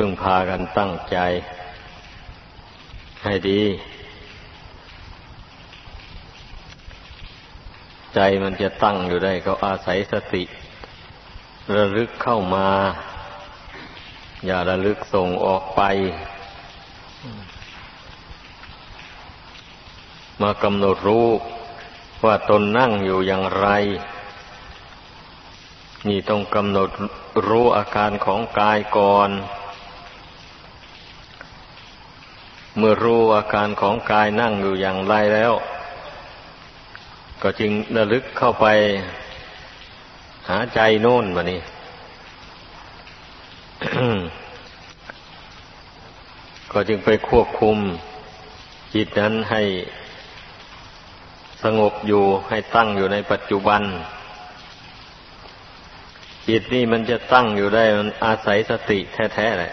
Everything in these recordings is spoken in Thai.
พึ่งพากันตั้งใจ ให้ดี ใจมันจะตั้งอยู่ได้ก็อาศัยสติ ระลึกเข้ามา อย่าระลึกส่งออกไป มากำหนดรู้ว่าตนนั่งอยู่อย่างไร นี่ต้องกำหนดรู้อาการของกายก่อน เมื่อรู้อาการของกายนั่งอยู่อย่างไรแล้ว ก็จึงระลึกเข้าไปหาใจโน่นมานี่ก็จึงไปควบคุมจิตนั้นให้สงบอยู่ให้ตั้งอยู่ในปัจจุบัน จิตนี่มันจะตั้งอยู่ได้มันอาศัยสติแท้ๆเลย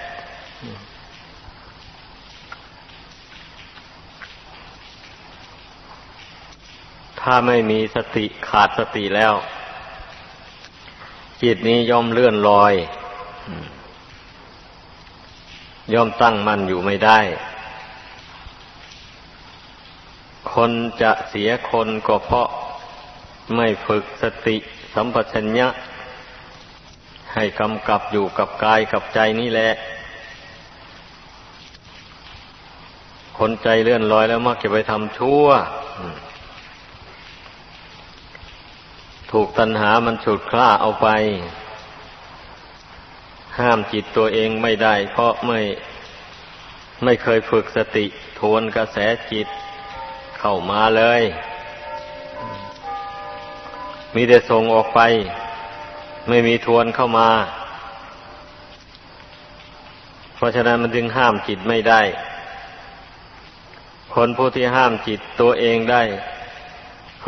ถ้าไม่มีสติขาดสติแล้ว จิตนี้ย่อมเลื่อนลอย ย่อมตั้งมั่นอยู่ไม่ได้ คนจะเสียคนก็เพราะไม่ฝึกสติสัมปชัญญะ ให้กำกับอยู่กับกายกับใจนี่แหละ คนใจเลื่อนลอยแล้วมักจะไปทำชั่ว ถูกตัณหามันฉุดคล้าเอาไป ห้ามจิตตัวเองไม่ได้ เพราะไม่ไม่เคยฝึกสติทวนกระแสจิตเข้ามาเลย มีแต่ส่งออกไป ไม่มีทวนเข้ามา เพราะฉะนั้นมันจึงห้ามจิตไม่ได้ คนผู้ที่ห้ามจิตตัวเองได้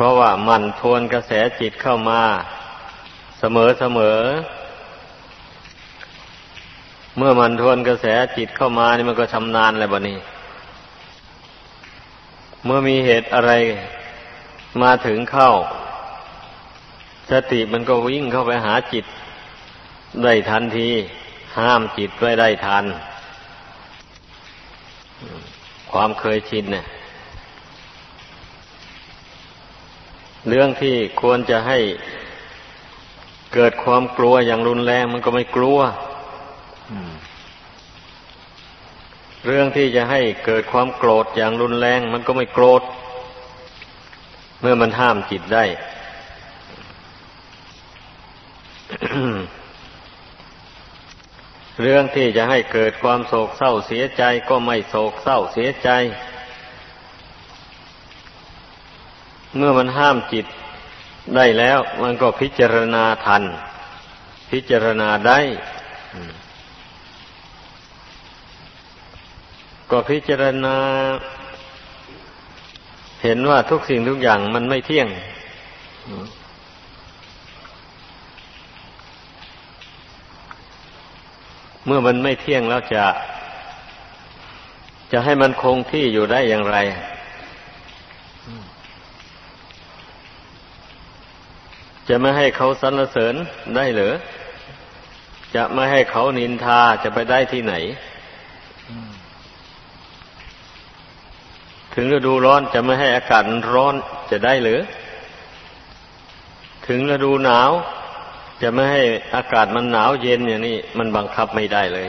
เพราะว่ามันทวนกระแสจิตเข้ามาเสมอเสมอ เมื่อมันทวนกระแสจิตเข้ามานี่มันก็ชำนาญแล้วบะนี้ เมื่อมีเหตุอะไรมาถึงเข้า สติมันก็วิ่งเข้าไปหาจิต ได้ทันที ห้ามจิตไว้ได้ทัน ความเคยชินเนี่ย เรื่องที่ควรจะให้เกิดความกลัวอย่างรุนแรงมันก็ไม่กลัวเรื่องที่จะให้เกิดความโกรธอย่างรุนแรง มันก็ไม่โกรธ เมื่อมันห้ามจิตได้ เรื่องที่จะให้เกิดความโศกเศร้าเสียใจก็ไม่โศกเศร้าเสียใจ เมื่อมันห้ามจิตได้แล้ว มันก็พิจารณาทัน พิจารณาได้ ก็พิจารณา เห็นว่าทุกสิ่งทุกอย่างมันไม่เที่ยง เมื่อมันไม่เที่ยงแล้วจะ จะให้มันคงที่อยู่ได้อย่างไร จะไม่ให้เขาสรรเสริญได้หรือ จะไม่ให้เขานินทาจะไปได้ที่ไหน ถึงฤดูร้อนจะไม่ให้อากาศร้อนจะได้หรือ ถึงฤดูหนาว จะไม่ให้อากาศมันหนาวเย็นอย่างนี้มันบังคับไม่ได้เลย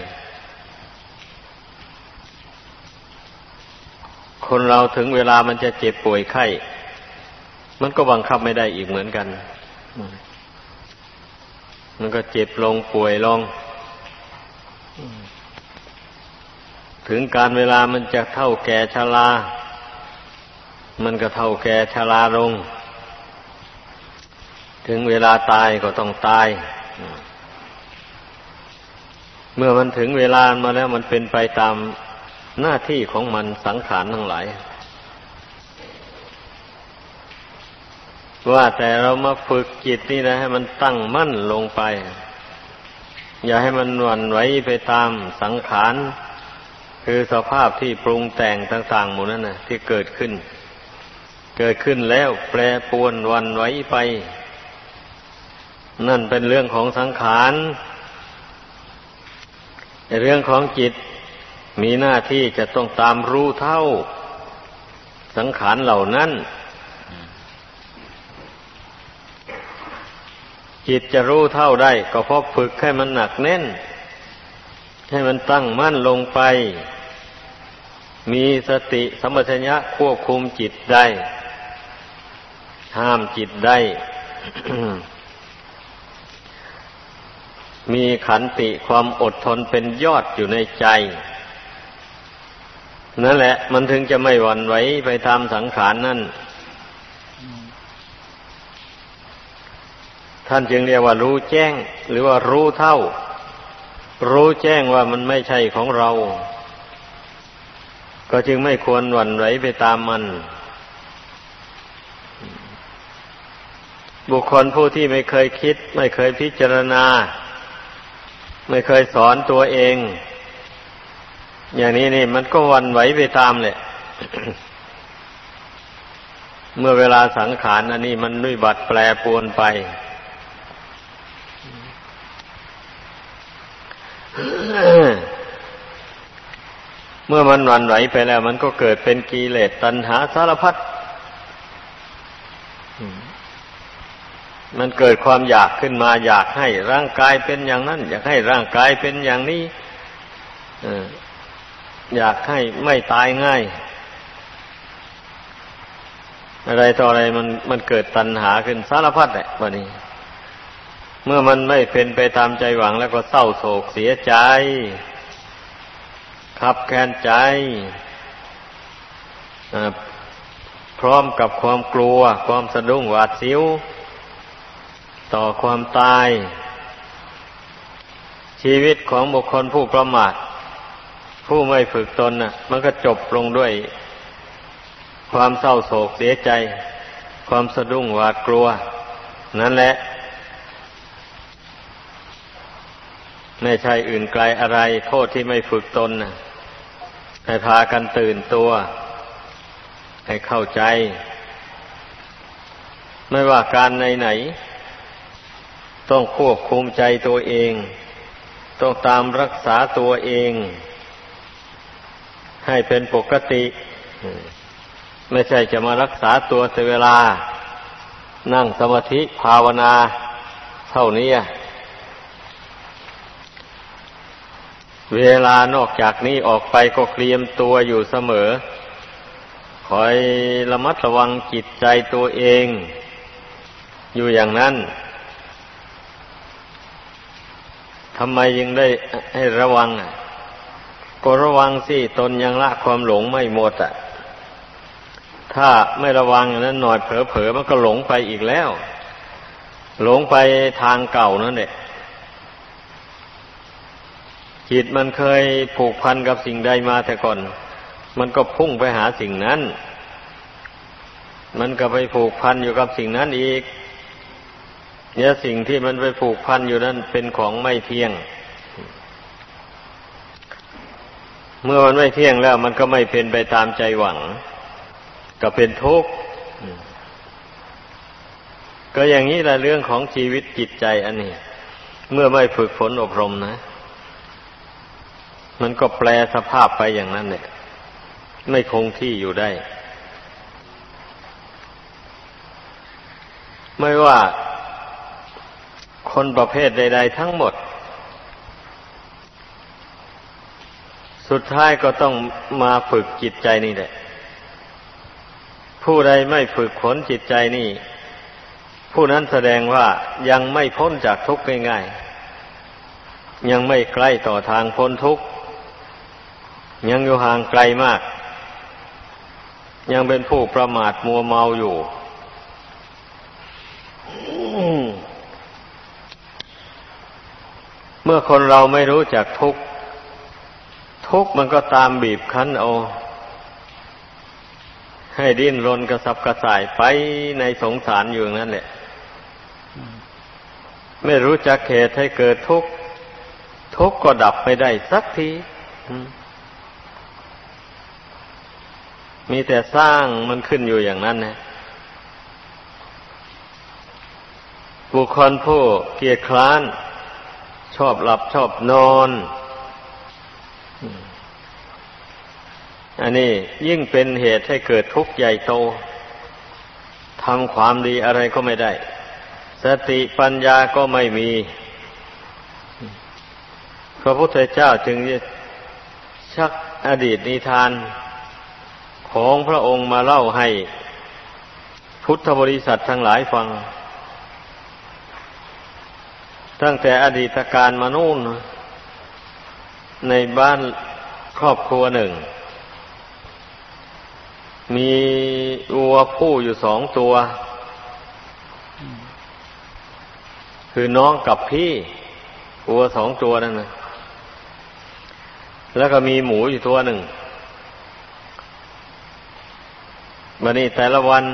คนเราถึงเวลามันจะเจ็บป่วยไข้ มันก็บังคับไม่ได้อีกเหมือนกัน มันก็เจ็บลงป่วยลง ถึงการเวลามันจะเท่าแก่ชรา มันก็เท่าแก่ชราลง ถึงเวลาตายก็ต้องตาย เมื่อมันถึงเวลามาแล้วมันเป็นไปตามหน้าที่ของมันสังขารทั้งหลาย ว่าแต่เรามาฝึกจิตนี่นะ ให้มันตั้งมั่นลงไป อย่าให้มันหวั่นไหวไปตามสังขาร คือสภาพที่ปรุงแต่งต่างๆหมดนั่นนะที่เกิดขึ้น เกิดขึ้นแล้วแปรปวนวันไว้ไป นั่นเป็นเรื่องของสังขารเรื่องของจิตมีหน้าที่จะต้องตามรู้เท่า สังขารเหล่านั้น จิตจะรู้เท่าได้ ก็เพราะฝึกให้มันหนักแน่น ให้มันตั้งมั่นลงไป มีสติสมัชญะควบคุมจิตได้ ห้ามจิตได้ มีขันติความอดทนเป็นยอดอยู่ในใจ นั่นแหละ มันถึงจะไม่หวั่นไหวไปตามสังขารนั่น ท่านจึงเรียกว่ารู้แจ้ง หรือว่ารู้เท่า รู้แจ้งว่ามันไม่ใช่ของเรา ก็จึงไม่ควรหวั่นไหวไปตามมัน บุคคลผู้ที่ไม่เคยคิด ไม่เคยพิจารณา ไม่เคยสอนตัวเอง อย่างนี้นี่ มันก็วันไหวไปตามแหละเมื่อเวลาสังขารอันนี้มันนุยบัดแปรปวนไป เมื่อมันวันไหวไปแล้ว มันก็เกิดเป็นกิเลสตัณหาสารพัดมันเกิดความอยากขึ้นมาอยากให้ร่างกายเป็นอย่างนั้น อยากให้ร่างกายเป็นอย่างนี้อยากให้ไม่ตายง่าย อะไรต่ออะไรมันมันเกิดตัณหาขึ้นสารพัดแหละวันนี้ เมื่อมันไม่เป็นไปตามใจหวังแล้วก็เศร้าโศกเสียใจ ขับแค้นใจพร้อมกับความกลัว ความสะดุ้งหวาดเสียวต่อความตาย ชีวิตของบุคคลผู้ประมาท ผู้ไม่ฝึกตนน่ะ มันก็จบลงด้วย ความเศร้าโศกเสียใจ ความสะดุ้งหวาดกลัว นั่นแหละ ไม่ใช่อื่นไกลอะไร โทษที่ไม่ฝึกตนน่ะ ให้พากันตื่นตัว ให้เข้าใจ ไม่ว่าการในไหนต้องควบคุมใจตัวเอง ต้องตามรักษาตัวเอง ให้เป็นปกติ ไม่ใช่จะมารักษาตัวแต่เวลา นั่งสมาธิภาวนา เท่านี้ เวลานอกจากนี้ออกไปก็เตรียมตัวอยู่เสมอ คอยระมัดระวังจิตใจตัวเอง อยู่อย่างนั้นทำไมยังได้ให้ระวัง ก็ระวังสิตนยังละความหลงไม่หมดอะ ถ้าไม่ระวังอย่างนั้นหน่อยเผลอๆมันก็หลงไปอีกแล้ว หลงไปทางเก่านั่นแหละ จิตมันเคยผูกพันกับสิ่งใดมาแต่ก่อน มันก็พุ่งไปหาสิ่งนั้น มันก็ไปผูกพันอยู่กับสิ่งนั้นอีก เนี่ยสิ่งที่มันไปผูกพันอยู่นั้นเป็นของไม่เที่ยง เมื่อมันไม่เที่ยงแล้ว มันก็ไม่เป็นไปตามใจหวัง ก็เป็นทุกข์ก็อย่างนี้แหละเรื่องของชีวิตจิตใจอันนี้ เมื่อไม่ฝึกฝนอบรมนะ มันก็แปลสภาพไปอย่างนั้นเนี่ย ไม่คงที่อยู่ได้ ไม่ว่าคนประเภทใด ๆ ทั้งหมด สุดท้ายก็ต้องมาฝึกจิตใจนี่แหละ ผู้ใดไม่ฝึกขนจิตใจนี่ ผู้นั้นแสดงว่ายังไม่พ้นจากทุกข์ง่ายๆยังไม่ใกล้ต่อทางพ้นทุกข์ ยังอยู่ห่างไกลมาก ยังเป็นผู้ประมาทมัวเมาอยู่เมื่อคนเราไม่รู้จักทุกข์ทุกข์มันก็ตามบีบคั้นเอา ให้ดิ้นรนกระสับกระส่ายไปในสงสารอยู่นั่นแหละ ไม่รู้จักเหตุให้เกิดทุกข์ทุกข์ก็ดับไปได้สักที มีแต่สร้างมันขึ้นอยู่อย่างนั้นนะบุคคลผู้เกียจคร้าน ชอบหลับชอบนอน อันนี้ยิ่งเป็นเหตุให้เกิดทุกข์ใหญ่โตทำความดีอะไรก็ไม่ได้ สติปัญญาก็ไม่มี พระพุทธเจ้าจึงชักอดีตนิทาน ของพระองค์มาเล่าให้พุทธบริษัททั้งหลายฟัง ตั้งแต่อดีตการมานู่น ในบ้านครอบครัวหนึ่ง มีวัวผู้อยู่สองตัว คือน้องกับพี่วัวสองตัวนั่นนะแล้วก็มีหมูอยู่ตัวหนึ่ง บันนี้แต่ละวัน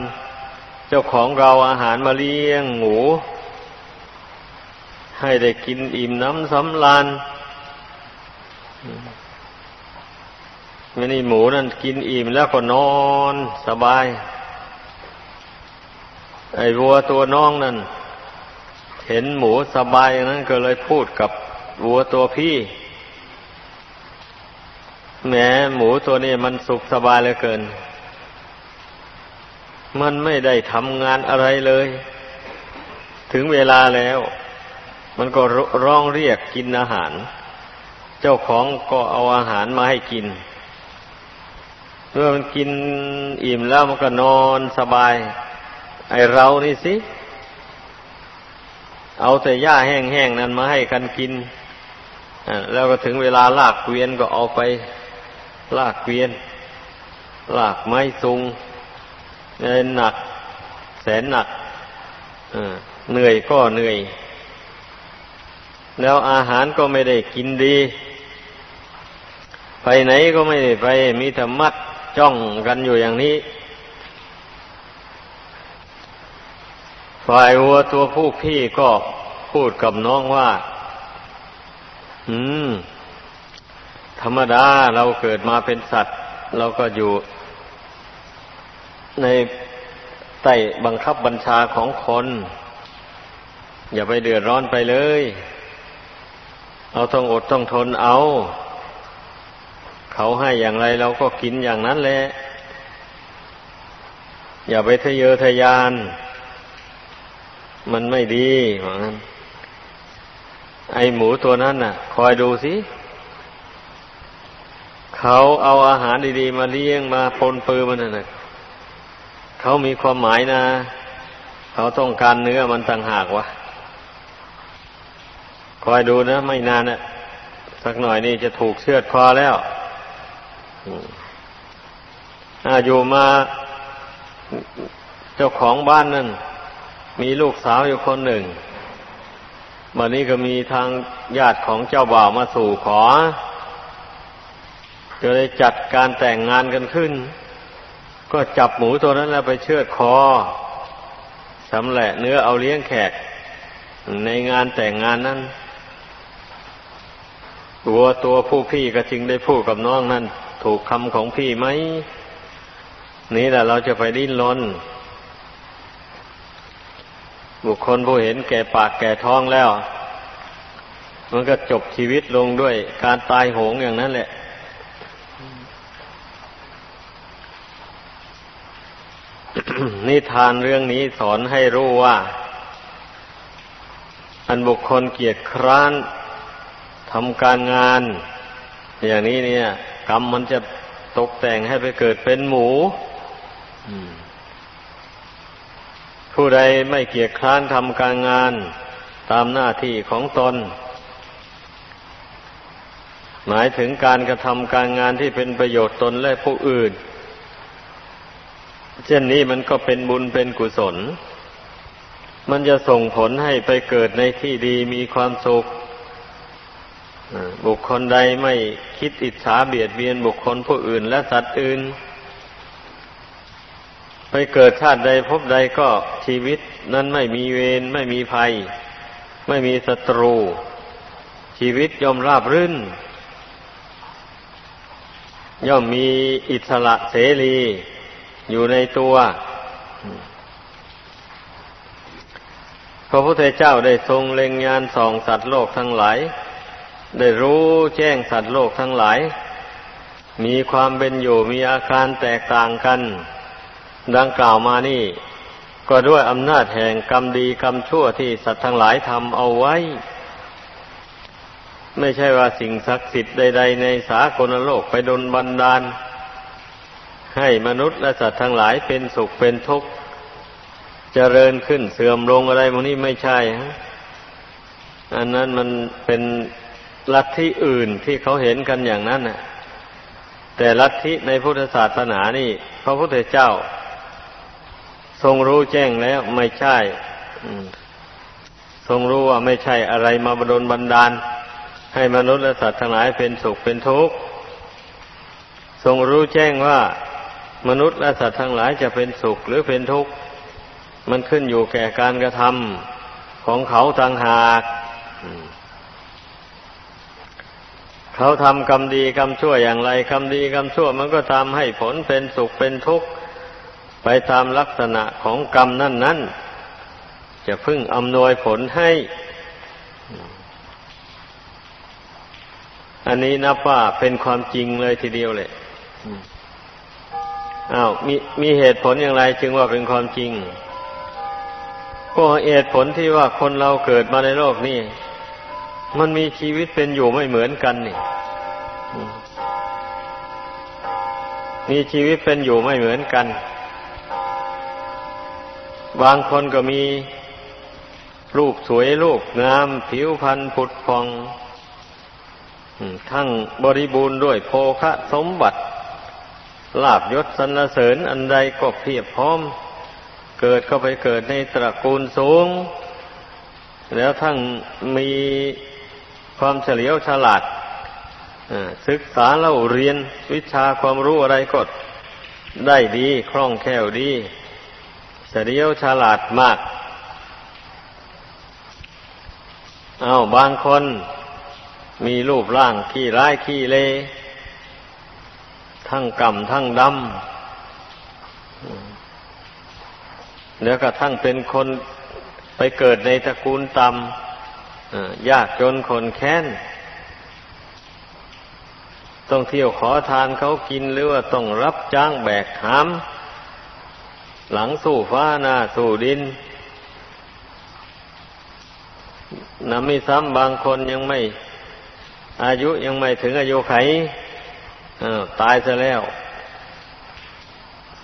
เจ้าของเราอาหารมาเลี้ยงหมู ให้ได้กินอิ่มน้ำสำลานมันนี่หมูนั่นกินอิ่มแล้วก็นอนสบาย ไอ้วัวตัวน้องนั่น เห็นหมูสบายอย่างนั้นก็เลยพูดกับวัวตัวพี่แหมหมูตัวนี้มันสุขสบายเหลือเกิน มันไม่ได้ทำงานอะไรเลย ถึงเวลาแล้ว มันก็ร้องเรียกกินอาหาร เจ้าของก็เอาอาหารมาให้กิน เมื่อมันกินอิ่มแล้วมันก็นอนสบาย ไอเรานี่สิ เอาแต่หญ้าแห้งๆนั้นมาให้กันกินแล้วก็ถึงเวลาลากเกวียนก็เอาไป ลากเกวียน ลากไม้ซุง หนัก แสนหนักเหนื่อยก็เหนื่อย แล้วอาหารก็ไม่ได้กินดี ไปไหนก็ไม่ได้ไป มีแต่มัดจ้องกันอยู่อย่างนี้ ฝ่ายวัวตัวผู้พี่ก็พูดกับน้องว่า อืม ธรรมดาเราเกิดมาเป็นสัตว์ เราก็อยู่ ในใต้บังคับบัญชาของคน อย่าไปเดือดร้อนไปเลยเราต้องอดต้องทนเอา เขาให้อย่างไรเราก็กินอย่างนั้นแหละ อย่าไปทะเยอทะยาน มันไม่ดีเหมือนกันไอหมูตัวนั้นน่ะ คอยดูสิ เขาเอาอาหารดีๆ มาเลี้ยงมาปนปือมันน่ะ เขามีความหมายนะ เขาต้องการเนื้อมันต่างหากวะคอยดูนะไม่นานนะสักหน่อยนี่จะถูกเชือดคอแล้วอาอยู่มาเจ้าของบ้านนั่น มีลูกสาวอยู่คนหนึ่งวันนี้ก็มีทางญาติของเจ้าบ่าวมาสู่ขอ ก็เลยจัดการแต่งงานกันขึ้น ก็จับหมูตัวนั้นแล้วไปเชือดคอสำแหละเนื้อเอาเลี้ยงแขก ในงานแต่งงานนั้นตัวตัวผู้พี่ก็จึงได้พูดกับน้องนั่นถูกคำของพี่ไหม นี่แหละเราจะไปดิ้นรนบุคคลผู้เห็นแก่ปากแก่ท้องแล้ว มันก็จบชีวิตลงด้วยการตายโหงอย่างนั้นแหละ นิทานเรื่องนี้สอนให้รู้ว่า อันบุคคลเกียรติคร้านทำการงาน อย่างนี้เนี่ย กรรมมันจะตกแต่งให้ไปเกิดเป็นหมูผู้ใดไม่เกียรติคร้านทำการงานตามหน้าที่ของตน หมายถึงการกระทำการงานที่เป็นประโยชน์ตนและผู้อื่น เช่นนี้มันก็เป็นบุญเป็นกุศล มันจะส่งผลให้ไปเกิดในที่ดีมีความสุขบุคคลใดไม่คิดอิจฉาเบียดเบียนบุคคลผู้อื่นและสัตว์อื่น ไปเกิดชาติใดพบใดก็ชีวิตนั้นไม่มีเวรไม่มีภัย ไม่มีศัตรู ชีวิตย่อมราบรื่น ย่อมมีอิสระเสรี อยู่ในตัว พระพุทธเจ้าได้ทรงเล็งยานส่องสัตว์โลกทั้งหลาย ได้รู้แจ้งสัตว์โลกทั้งหลาย มีความเป็นอยู่มีอาการแตกต่างกัน ดังกล่าวมานี่ ก็ด้วยอำนาจแห่งกรรมดีกรรมชั่วที่สัตว์ทั้งหลายทำเอาไว้ไม่ใช่ว่าสิ่งศักดิ์สิทธิ์ใด ๆ ในสากลโลกไปดนบันดาล ให้มนุษย์และสัตว์ทั้งหลายเป็นสุขเป็นทุกข์เจริญขึ้นเสื่อมลงอะไรพวกนี้ไม่ใช่ฮะอันนั้นมันเป็นลัทธิอื่นที่เขาเห็นกันอย่างนั้นน่ะ แต่ลัทธิในพุทธศาสนานี่พระพุทธเจ้า ทรงรู้แจ้งแล้วไม่ใช่ทรงรู้ว่าไม่ใช่อะไรมาบดลบันดาล ให้มนุษย์และสัตว์ทั้งหลายเป็นสุขเป็นทุกข์ทรงรู้แจ้งว่า มนุษย์และสัตว์ทั้งหลายจะเป็นสุขหรือเป็นทุกข์ มันขึ้นอยู่แก่การกระทำของเขาต่างหากเขาทำกรรมดีกรรมชั่วอย่างไรกรรมดีกรรมชั่ว มันก็ทำให้ผลเป็นสุขเป็นทุกข์ ไปตามลักษณะของกรรมนั่นนั้นจะพึ่งอำนวยผลให้ อันนี้นับว่าเป็นความจริงเลยทีเดียวเลย อ้าวมีมีเหตุผลอย่างไร จึงว่าเป็นความจริง ก็เหตุผลที่ว่าคนเราเกิดมาในโลกนี้มันมีชีวิตเป็นอยู่ไม่เหมือนกันนี่มีชีวิตเป็นอยู่ไม่เหมือนกัน บางคนก็มีรูปสวยรูปงาม ผิวพรรณผุดพอง ทั้งบริบูรณ์ด้วยโภคะสมบัติ ลาบยศสรรเสริญอันใดก็เพียบพร้อม เกิดเข้าไปเกิดในตระกูลสูง แล้วทั้งมีความเฉลียวฉลาดศึกษาเล่าเรียนวิชาความรู้อะไรก็ได้ดีคล่องแคล่วดีเฉลียวฉลาดมาก เอาบางคนมีรูปร่างขี้ร้ายขี้เล ทั้งกำทั้งดำแล้วก็ทั้งเป็นคนไปเกิดในตระกูลต่ำยากจนคนแค้น ต้องเที่ยวขอทานเขากินหรือว่าต้องรับจ้างแบกหาม หลังสู้ฟ้าหน้าสู้ดินนำมีซ้ำบางคนยังไม่ อายุยังไม่ถึงอายุไข ตายซะแล้ว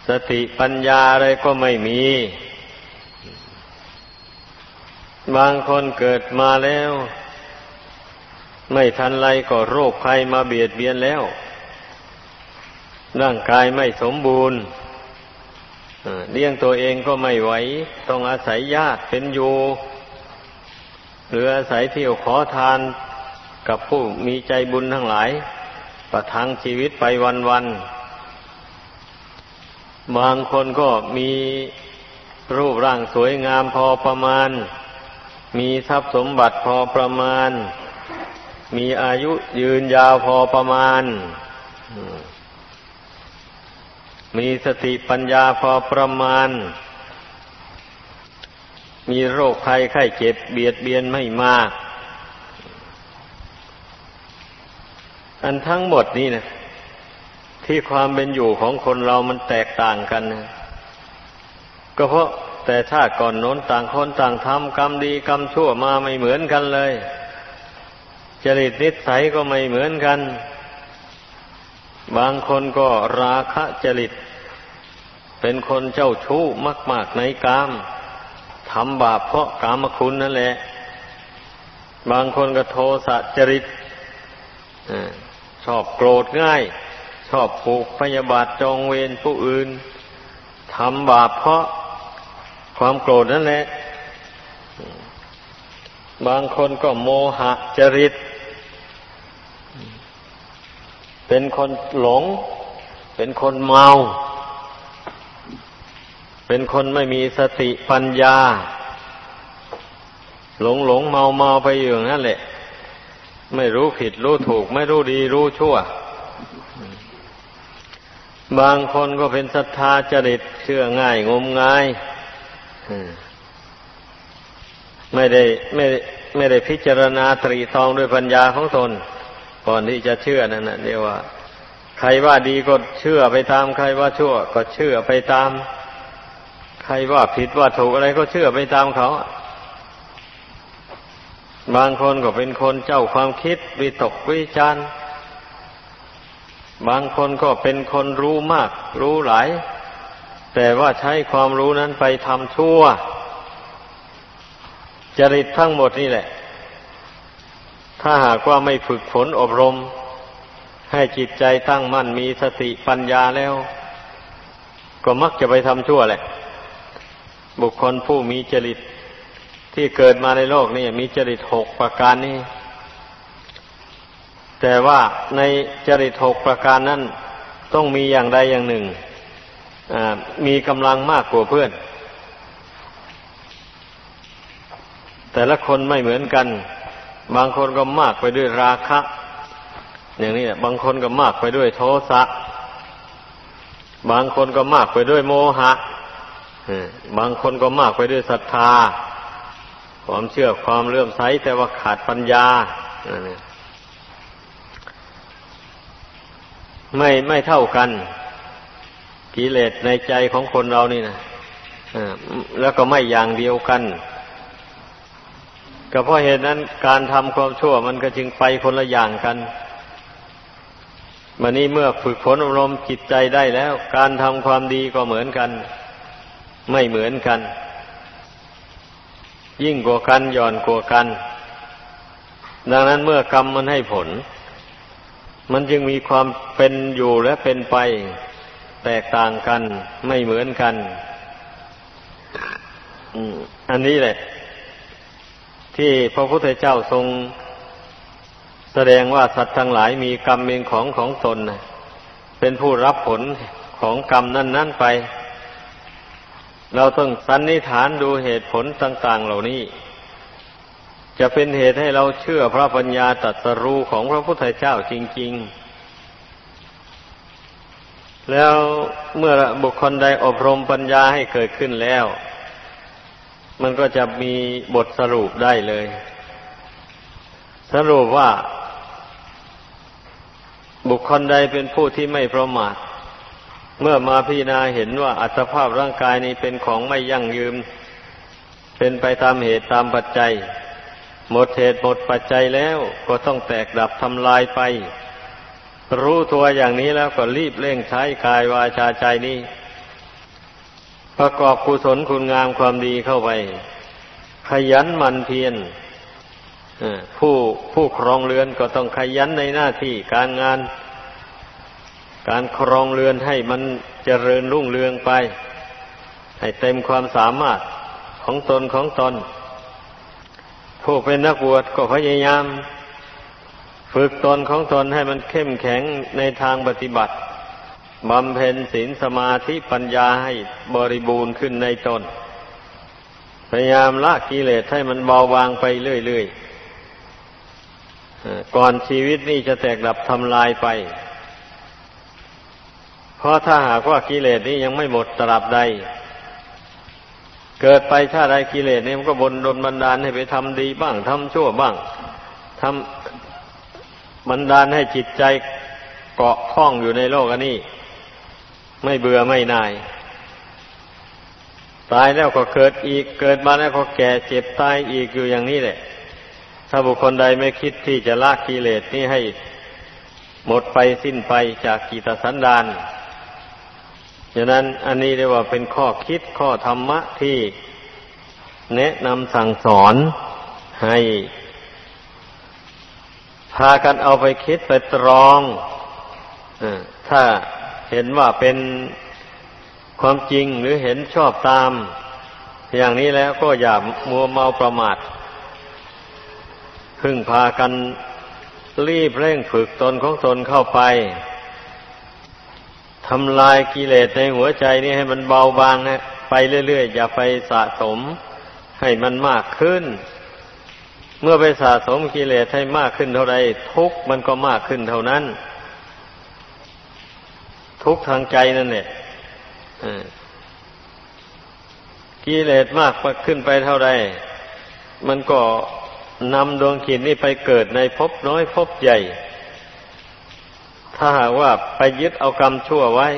สติปัญญาอะไรก็ไม่มี บางคนเกิดมาแล้ว ไม่ทันไรก็โรคภัยมาเบียดเบียนแล้ว ร่างกายไม่สมบูรณ์เลี้ยงตัวเองก็ไม่ไหว ต้องอาศัยญาติเป็นอยู่หรืออาศัยเที่ยวขอทานกับผู้มีใจบุญทั้งหลาย ประทังชีวิตไปวันๆ บางคนก็มีรูปร่างสวยงามพอประมาณ มีทรัพย์สมบัติพอประมาณ มีอายุยืนยาวพอประมาณ มีสติปัญญาพอประมาณ มีโรคภัยไข้เจ็บเบียดเบียนไม่มาก อันทั้งหมดนี้นะที่ความเป็นอยู่ของคนเรามันแตกต่างกันนะก็เพราะแต่ชาติก่อนโน้นต่างคนต่างทำกรรมดีกรรมชั่วมาไม่เหมือนกันเลย จริตนิสัยก็ไม่เหมือนกัน บางคนก็ราคะจริต เป็นคนเจ้าชู้มาก ๆ ในกามทำบาปเพราะกามคุณนั่นแหละ บางคนก็โทสะจริต ชอบโกรธง่าย ชอบผูกพยาบาทจองเวรผู้อื่นทำบาปเพราะความโกรธนั่นแหละ บางคนก็โมหะจริต เป็นคนหลง เป็นคนเมา เป็นคนไม่มีสติปัญญา หลงหลงเมาเมาไปอยู่นั่นแหละ ไม่รู้ผิดรู้ถูก ไม่รู้ดีรู้ชั่ว บางคนก็เป็นศรัทธาจริตเชื่อง่าย งมงายไม่ได้ไม่ไม่ได้พิจารณาตรีตองด้วยปัญญาของตนก่อนที่จะเชื่อนั่นนะเรียกว่า ใครว่าดีก็เชื่อไปตาม ใครว่าชั่ว ก็เชื่อไปตาม ใครว่าผิดว่าถูกอะไรก็เชื่อไปตามเขา บางคนก็เป็นคนเจ้าความคิดวิตกวิจารณ์บางคนก็เป็นคนรู้มาก รู้หลาย แต่ว่าใช้ความรู้นั้นไปทำชั่ว จริตทั้งหมดนี่แหละ ถ้าหากว่าไม่ฝึกฝนอบรม ให้จิตใจตั้งมั่นมีสติปัญญาแล้ว ก็มักจะไปทำชั่วแหละ บุคคลผู้มีจริต ที่เกิดมาในโลกนี้มีจริตหกประการนี้แต่ว่าในจริตหกประการนั้นต้องมีอย่างใดอย่างหนึ่งมีกำลังมากกว่าเพื่อน แต่ละคนไม่เหมือนกัน บางคนก็มากไปด้วยราคะ อย่างนี้บางคนก็มากไปด้วยโทสะบางคนก็มากไปด้วยโมหะบางคนก็มากไปด้วยศรัทธา ความเชื่อความเลื่อมใสแต่ว่าขาดปัญญาไม่ไม่เท่ากัน กิเลสในใจของคนเรานี่นะแล้วก็ไม่อย่างเดียวกัน ก็เพราะเหตุนั้นการทำความชั่วมันก็จึงไปคนละอย่างกันมันนี้เมื่อฝึกฝนอบรมจิตใจได้แล้ว การทำความดีก็เหมือนกัน ไม่เหมือนกัน ยิ่งกว่ากันย่อนกว่ากัน ดังนั้นเมื่อกรรมมันให้ผล มันจึงมีความเป็นอยู่และเป็นไป แตกต่างกันไม่เหมือนกันอันนี้แหละ ที่พระพุทธเจ้าทรงแสดงว่าสัตว์ทั้งหลายมีกรรมเป็นของของตนเป็นผู้รับผลของกรรมนั้น ๆ ไป เราต้องสันนิษฐานดูเหตุผลต่าง ๆ เหล่านี้ จะเป็นเหตุให้เราเชื่อพระปัญญาตรัสรู้ของพระพุทธเจ้าจริง ๆแล้วเมื่อบุคคลใดอบรมปัญญาให้เกิดขึ้นแล้ว มันก็จะมีบทสรุปได้เลย สรุปว่า บุคคลใดเป็นผู้ที่ไม่ประมาท เมื่อมาพิจารณาเห็นว่าอัตภาพร่างกายนี้เป็นของไม่ยั่งยืน เป็นไปตามเหตุตามปัจจัย หมดเหตุหมดปัจจัยแล้วก็ต้องแตกดับทำลายไป รู้ตัวอย่างนี้แล้วก็รีบเร่งใช้กายวาจาใจนี้ ประกอบกุศลคุณงามความดีเข้าไป ขยันหมั่นเพียรผู้ผู้ครองเรือนก็ต้องขยันในหน้าที่การงาน การครองเรือนให้มันเจริญรุ่งเรืองไป ให้เต็มความสามารถของตนของตน ผู้เป็นนักบวชก็พยายาม ฝึกตนของตนให้มันเข้มแข็งในทางปฏิบัติบำเพ็ญศีลสมาธิปัญญาให้บริบูรณ์ขึ้นในตน พยายามละกิเลสให้มันเบาบางไปเรื่อยๆก่อนชีวิตนี้จะแตกดับทำลายไป เพราะถ้าหากว่ากิเลสนี้ยังไม่หมดตราบใด เกิดไปชาติใดกิเลสนี้มันก็บนดนบันดาลให้ไปทำดีบ้างทำชั่วบ้างทำบันดาลให้จิตใจเกาะข้องอยู่ในโลกอันนี้ ไม่เบื่อไม่นาย ตายแล้วก็เกิดอีกเกิดมาแล้วก็แก่เจ็บตายอีกอยู่อย่างนี้แหละ ถ้าบุคคลใดไม่คิดที่จะละกิเลสนี้ให้หมดไปสิ้นไปจากกิตสันดาน ฉะนั้นอันนี้เรียกว่าเป็นข้อคิดข้อธรรมะที่แนะนำสั่งสอนให้พากันเอาไปคิดไปตรองอถ้าเห็นว่าเป็นความจริงหรือเห็นชอบตาม อย่างนี้แล้วก็อย่ามัวเมาประมาทพึ่งพากันรีบเร่งฝึกตนของตนเข้าไป ทำลายกิเลสในหัวใจนี้ให้มันเบาบางนะไปเรื่อยๆ อย่าไปสะสมให้มันมากขึ้น เมื่อไปสะสมกิเลสให้มากขึ้นเท่าไรทุกมันก็มากขึ้นเท่านั้น ทุกทางใจนั่นแหละกิเลสมากขึ้นไปเท่าไรมันก็นำดวงขีดนี้ไปเกิดในภพน้อยภพใหญ่ ถ้าหากว่าไปยึดเอากรรมชั่วไว้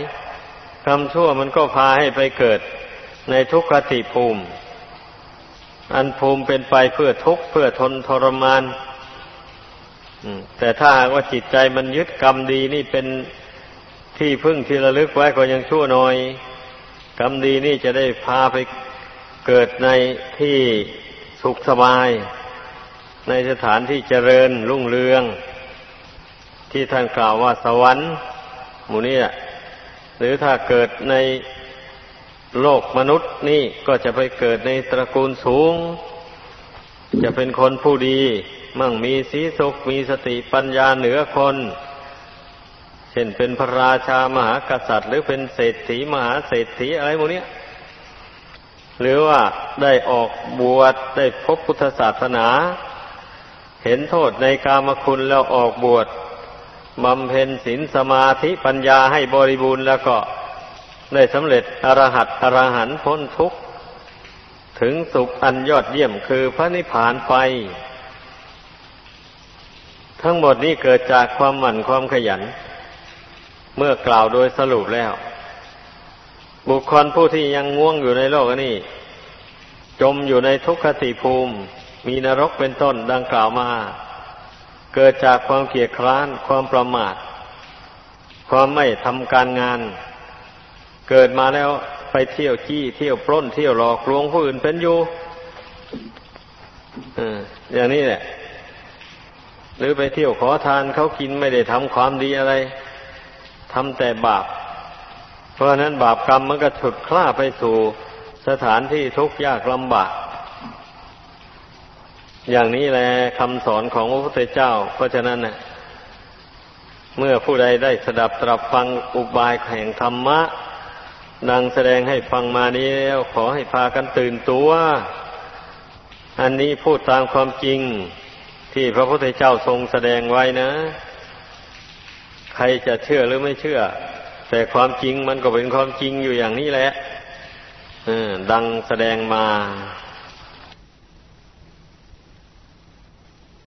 กรรมชั่วมันก็พาให้ไปเกิดในทุกขติภูมิ อันภูมิเป็นไปเพื่อทุกข์เพื่อทนทรมานแต่ถ้าหากว่าจิตใจมันยึดกรรมดีนี่เป็นที่พึ่งที่ระลึกไว้ก็ยังชั่วน้อย กรรมดีนี่จะได้พาไปเกิดในที่สุขสบาย ในสถานที่เจริญรุ่งเรือง ที่ท่านกล่าวว่าสวรรค์หมู่นี้หรือถ้าเกิดในโลกมนุษย์นี่ก็จะไปเกิดในตระกูลสูง จะเป็นคนผู้ดี มั่งมีสีสุขมีสติปัญญาเหนือคน เช่นเป็นพระราชามหากษัตริย์ หรือเป็นเศรษฐีมหาเศรษฐีอะไรพวกนี้หรือว่าได้ออกบวชได้พบพุทธศาสนา เห็นโทษในกามคุณแล้วออกบวช บำเพ็ญศีลสมาธิปัญญาให้บริบูรณ์แล้วก็ได้สำเร็จอรหัตอรหันพ้นทุกข์ ถึงสุขอันยอดเยี่ยมคือพระนิพพานไป ทั้งหมดนี้เกิดจากความหมั่นความขยัน เมื่อกล่าวโดยสรุปแล้ว บุคคลผู้ที่ยังง่วงอยู่ในโลกนี้ จมอยู่ในทุกขติภูมิ มีนรกเป็นต้นดังกล่าวมา เกิดจากความเกียดคร้าน ความประมาท ความไม่ทำการงาน เกิดมาแล้วไปเที่ยวจี้เที่ยวปล้นเที่ยวหลอกลวงผู้อื่นเป็นอยู่อย่างนี้แหละ หรือไปเที่ยวขอทานเขากินไม่ได้ทำความดีอะไรทำแต่บาป เพราะนั้นบาปกรรมมันก็ฉุดคล้าไปสู่สถานที่ทุกข์ยากลำบาก อย่างนี้แหละคำสอนของพระพุทธเจ้า เพราะฉะนั้นเน่ะเมื่อผู้ใดได้สดับตรับฟังอุบายแห่งธรรมะ ดังแสดงให้ฟังมานี้แล้วขอให้พากันตื่นตัว อันนี้พูดตามความจริงที่พระพุทธเจ้าทรงแสดงไว้นะ ใครจะเชื่อหรือไม่เชื่อ แต่ความจริงมันก็เป็นความจริงอยู่อย่างนี้แหละดังแสดงมา